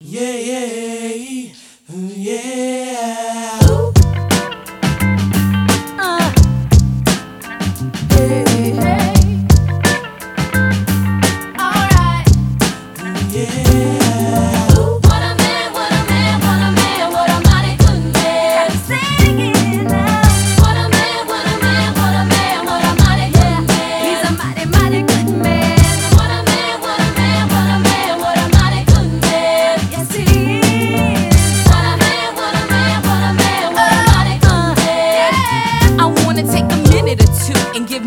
Yeah, yeah,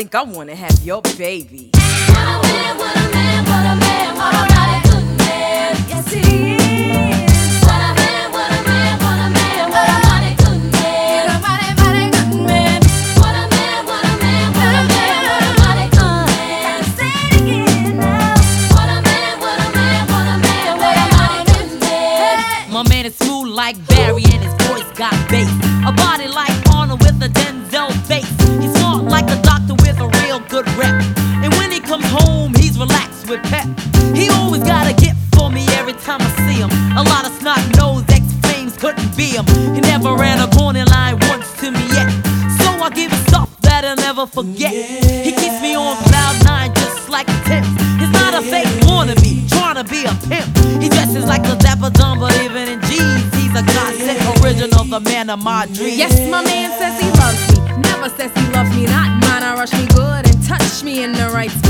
think I wanna have your baby. What a man, what a man, what a man, what a man. Snot nose ex flames couldn't be him. He never ran a corner line once to me yet. So I give him stuff that I'll never forget. He keeps me on cloud nine just like a tip. He's not a fake wannabe, trying to be a pimp. He dresses like a dapper dumb, but even in jeans, he's a godsend original, the man of my dreams. Yes, my man says he loves me. Never says he loves me not. Mine, I rush me good and touch me in the right spot.